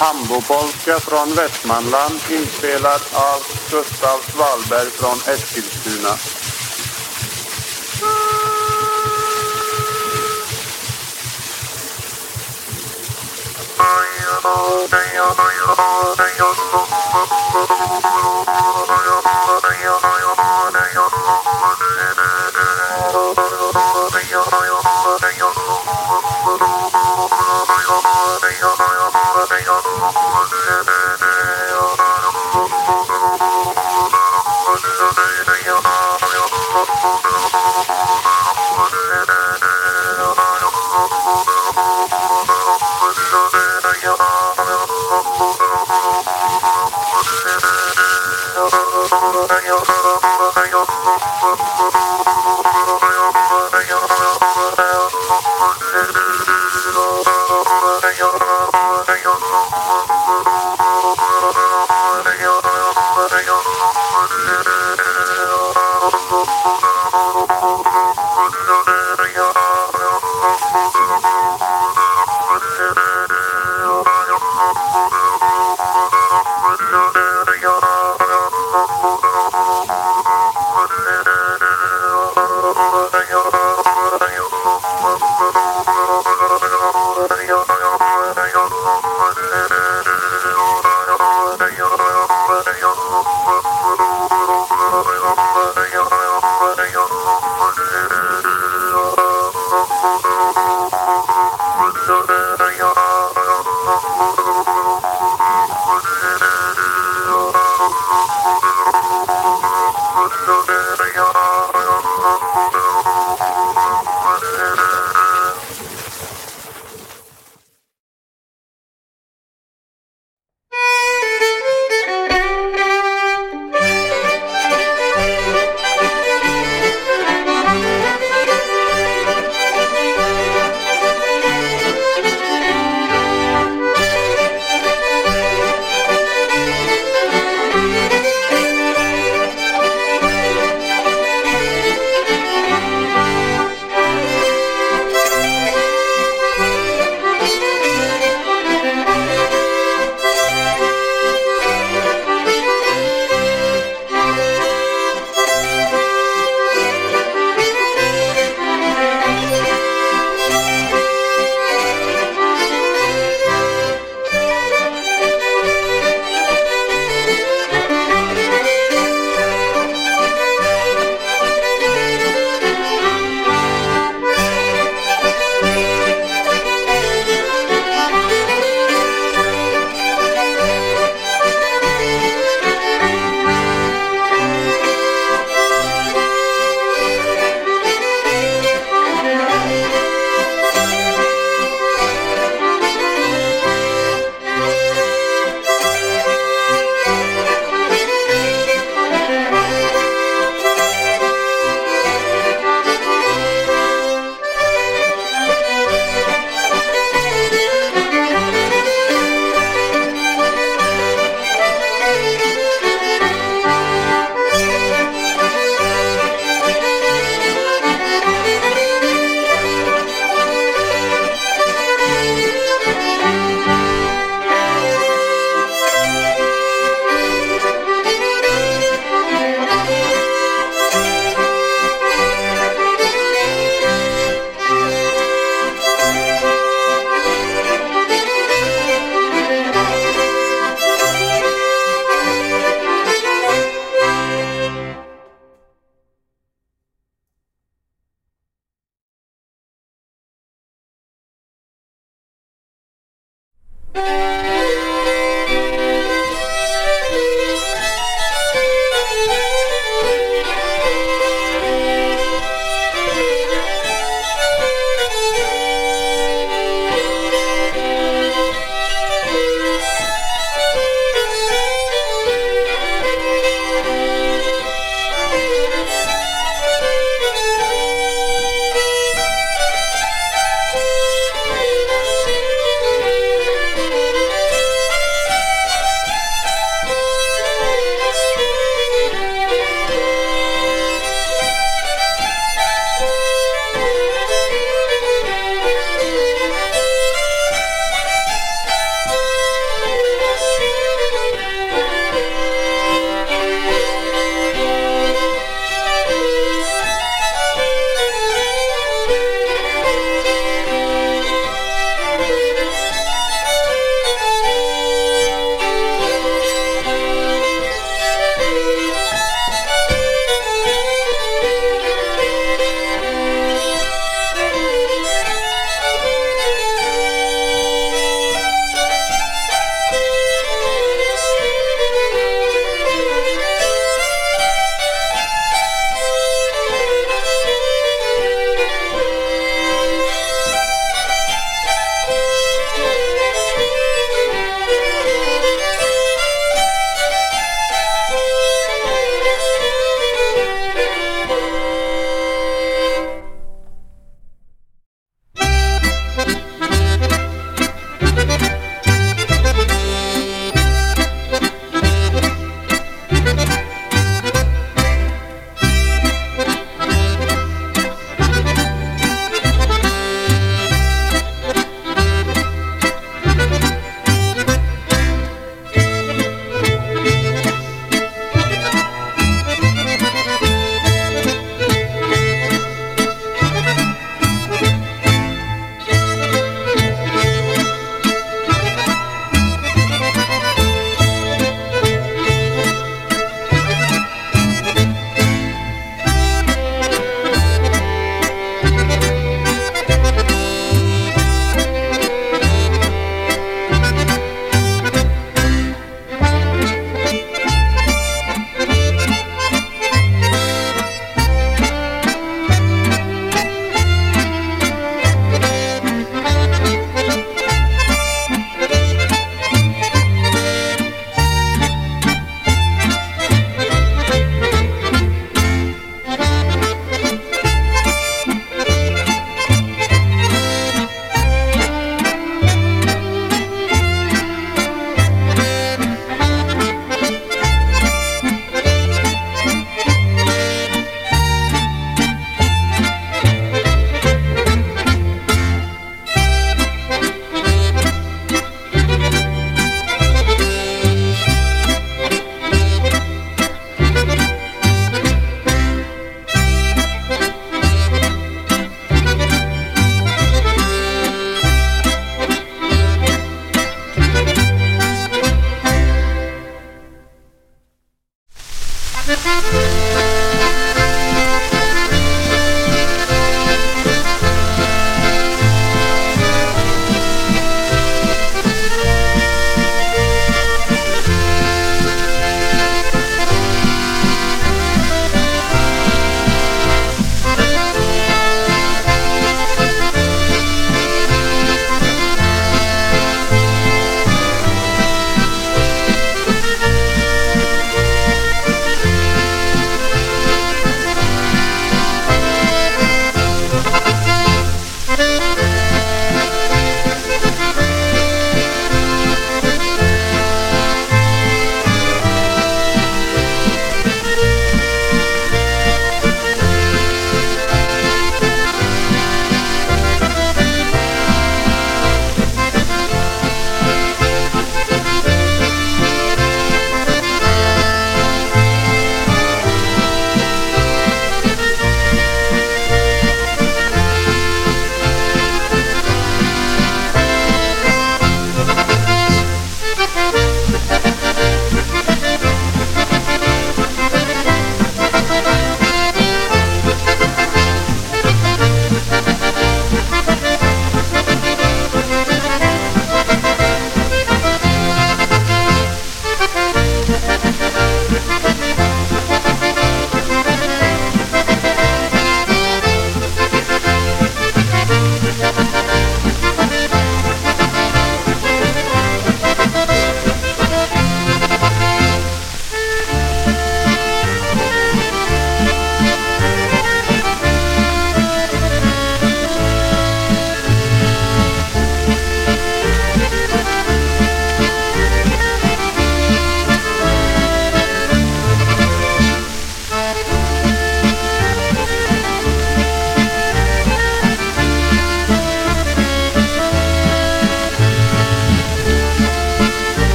Hambobolka från Västmanland inspelad av Gustav Svalberg från Eskilstuna. Mm.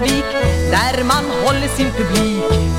Bryggas vik där man håller sin publik.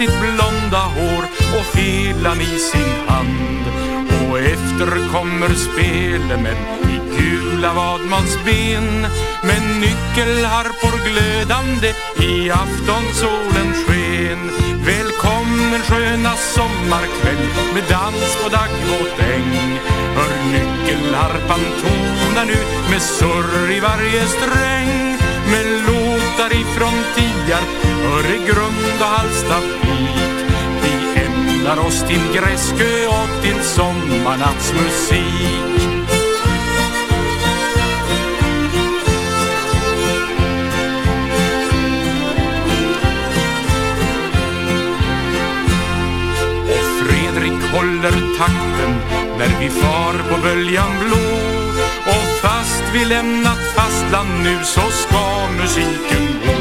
Sitt blonda hår och felan i sin hand. Och efter kommer spelemän i gula vadmansben med nyckelharpor glödande i aftonsolens sken. Välkommen sköna sommarkväll med dans på daggvåtäng. Hör nyckelharpan tona nu med surr i varje sträng. Med låtar ifrån Tierp, Öregrund och Hallstavik. Vi oss till Gräskö och till sommarnattsmusik. Och Fredrik håller takten när vi far på böljan blå Och fast vi lämnat fastland nu så ska musiken gå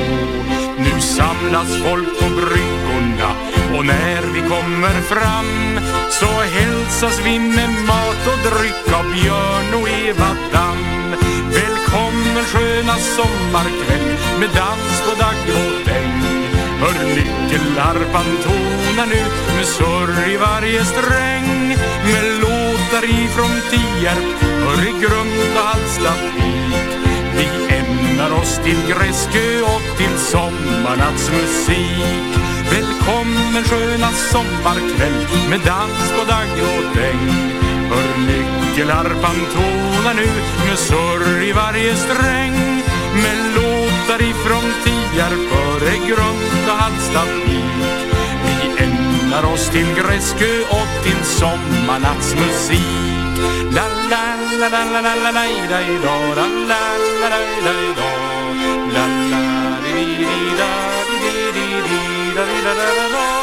Nu samlas folk på bryggorna och när vi kommer fram Så hälsas vi med mat och dryck av Björn och Eva Damm. Välkommen sköna sommarkväll med dans på dagg och däng. Hör nyckelharpan tona nu med surr i varje sträng. Med låtar ifrån Tierp, Öregrund och Hallstavik ämnar oss till Gräskö och till sommarnattsmusik Välkommen sköna sommarkväll med dans på dagg och däng Hör nyckelharpan tona nu med surr i varje sträng. Med låtar ifrån Tierp, Öregrund och Hallstavik Vi ämnar oss till Gräskö och till sommarnattsmusik La la la la la la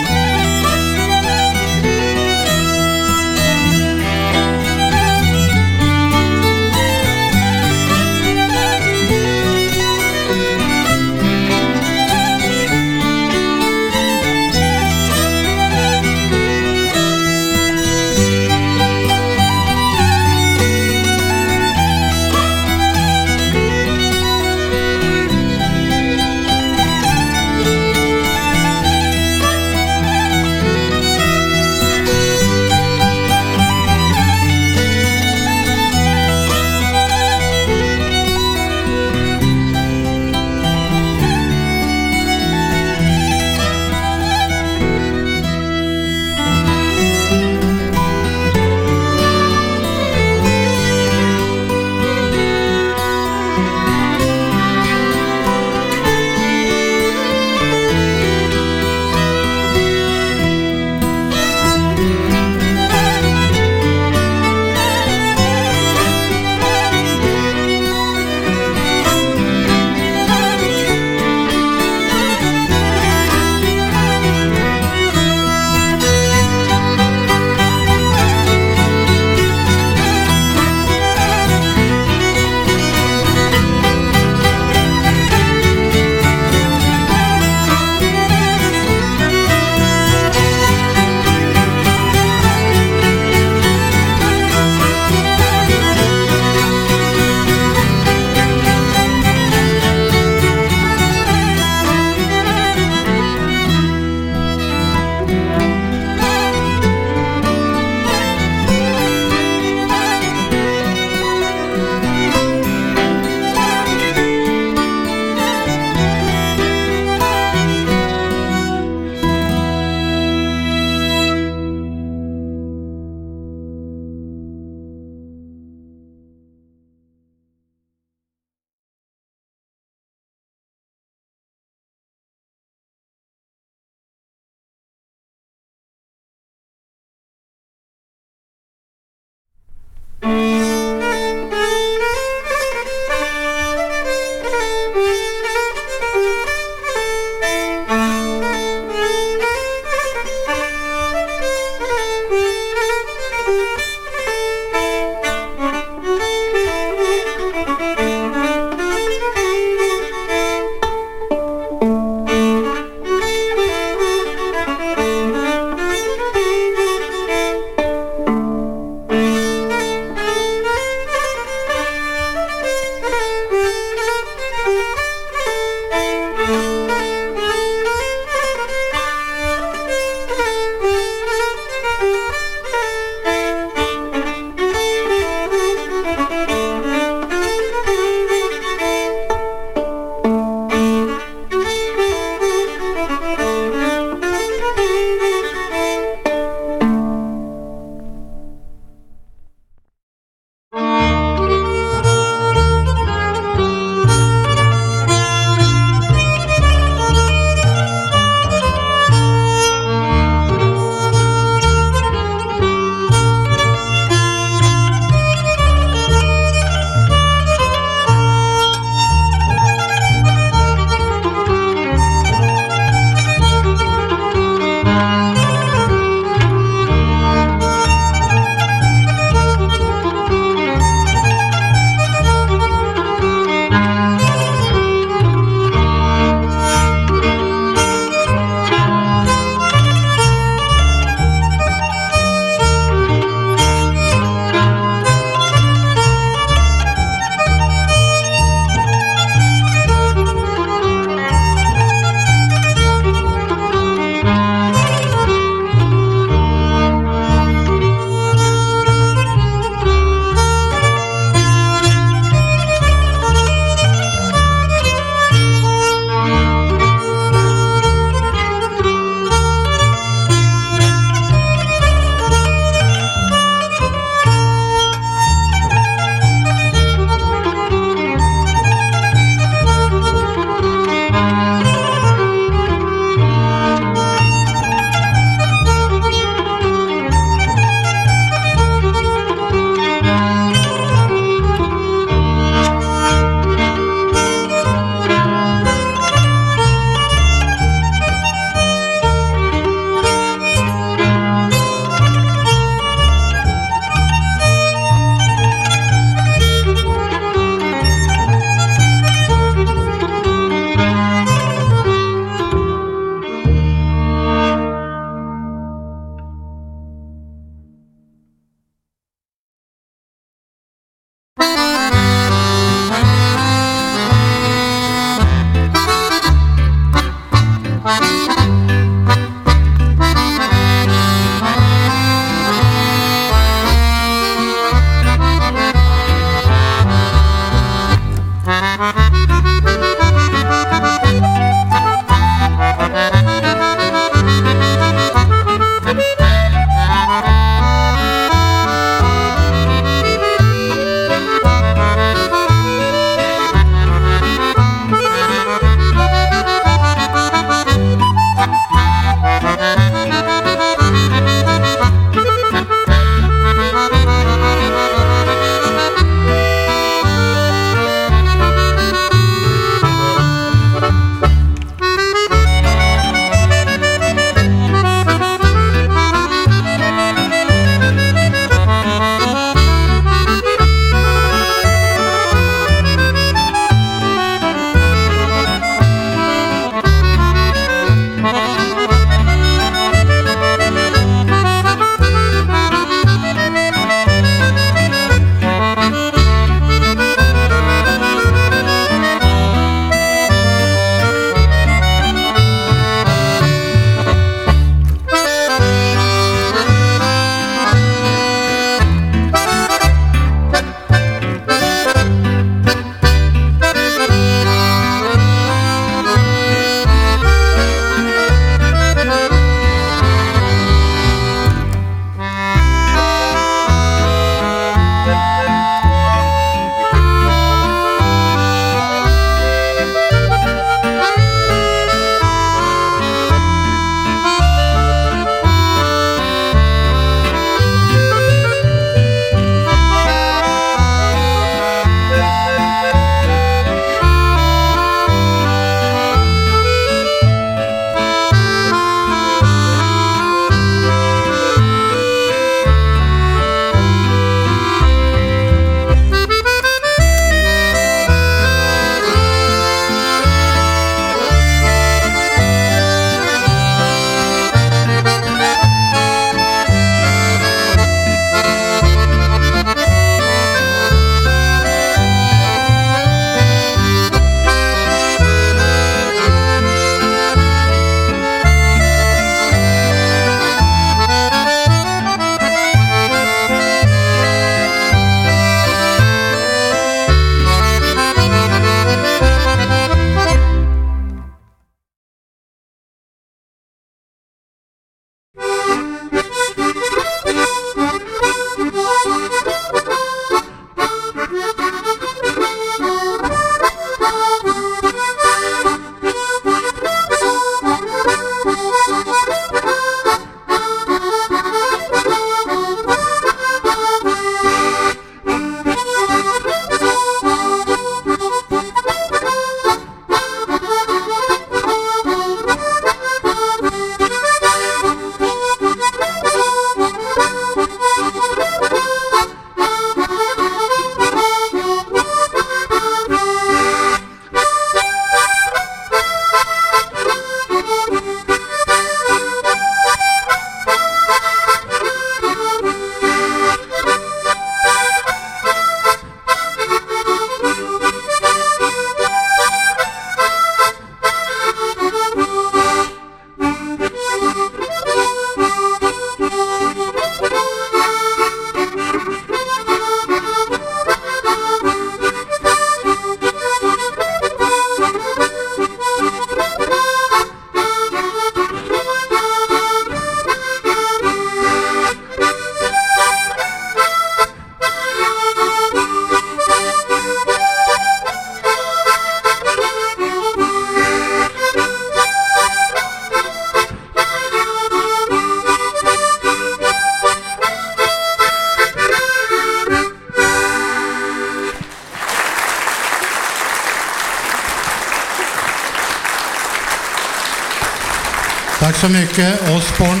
så mycket Osborn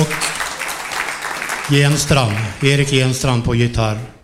och Genstrand, Erik Genstrand på gitarr.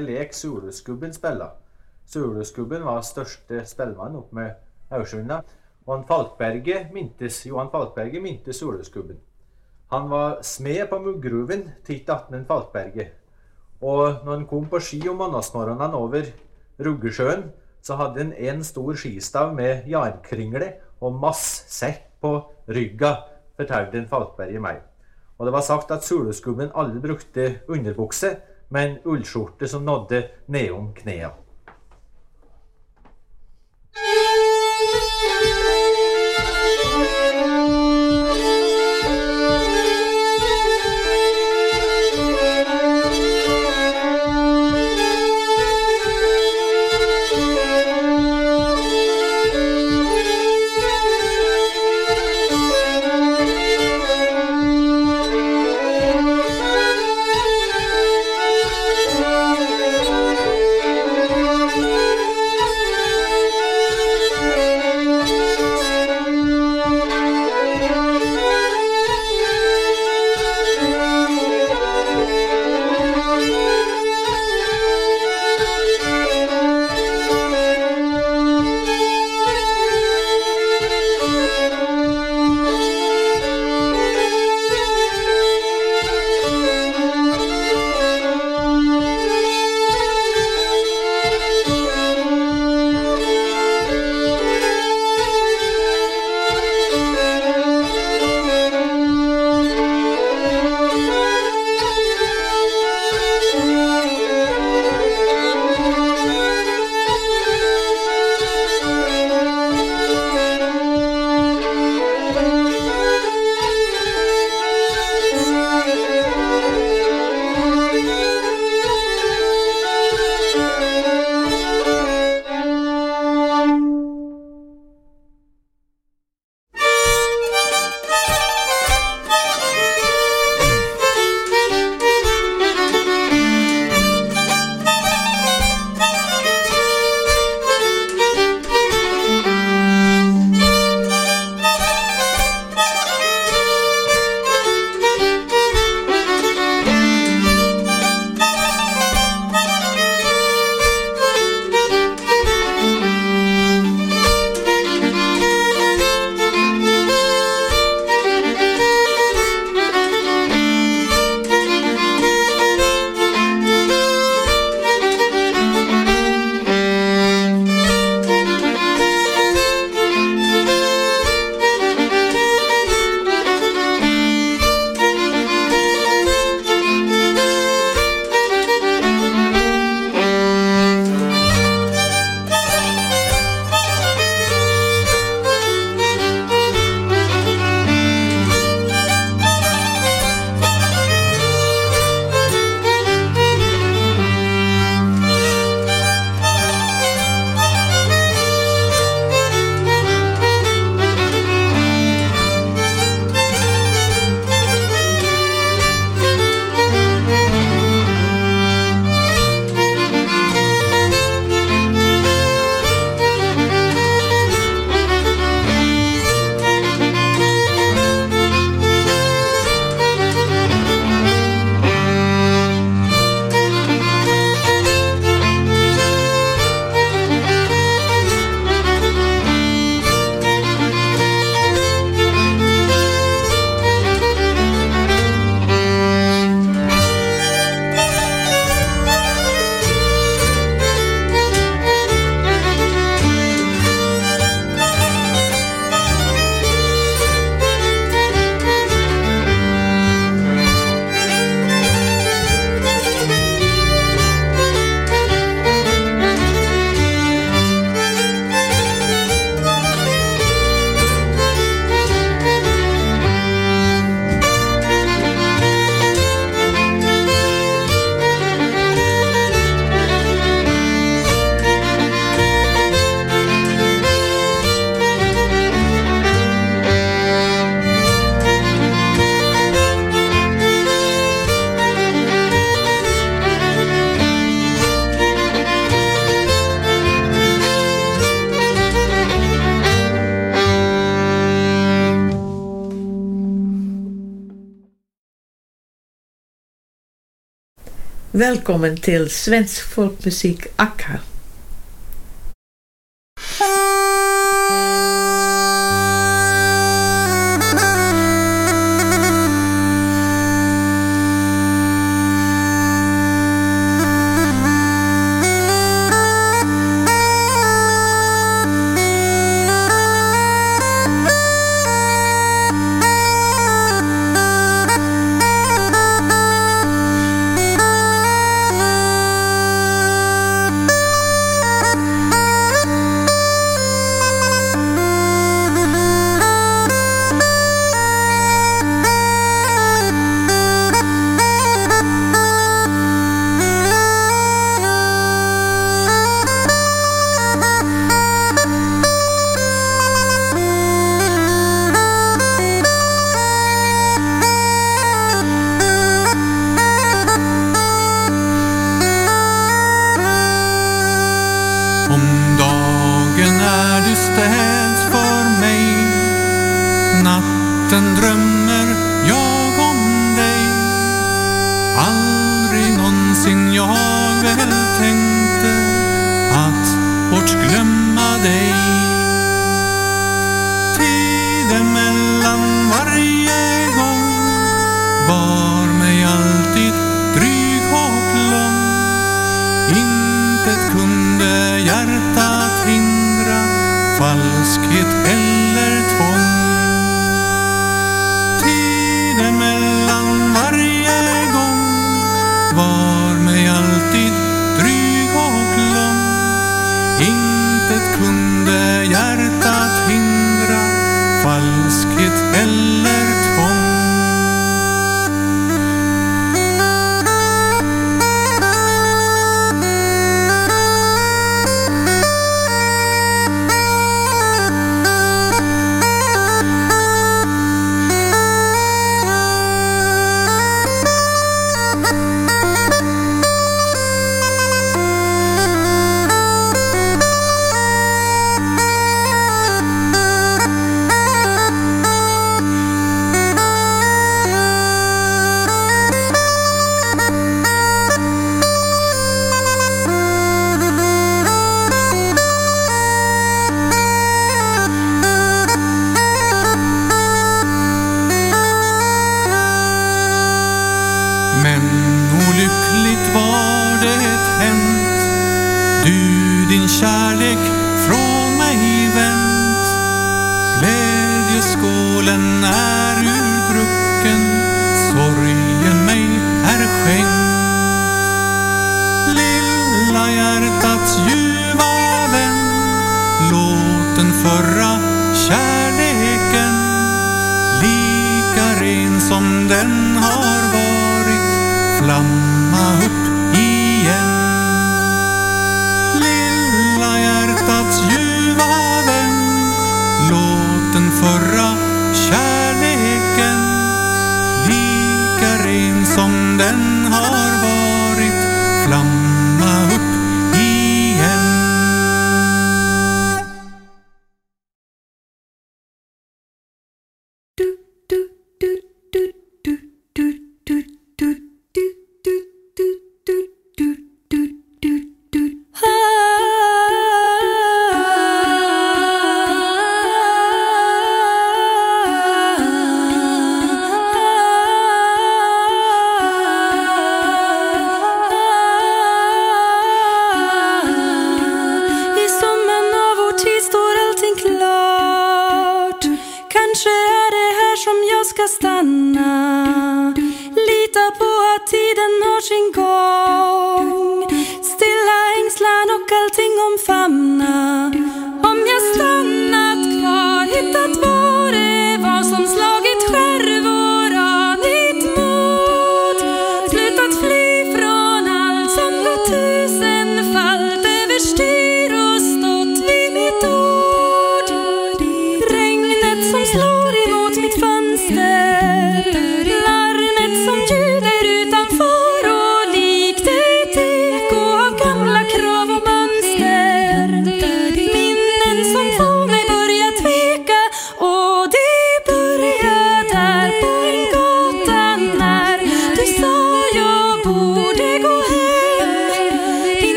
Lek Soleskubben spella. Soleskubben var störste spelman upp med Aursunda. Och han Falkberget mintes, Johan Falkberget mintes Soleskubben. Han var smed på muggruven titt attmen Falkberget. Och när han kom på ski om mandagsmorgenen över Ruggesjøen, så hade han en stor skistav med järnkringle och masssäck på rygga, fortalte Falkberget mig. Och det var sagt att Soleskubben aldri brukte underbukse, med en ullskjorta som nådde nedom knäa. knäna. Välkommen till Svensk folkmusik Akka.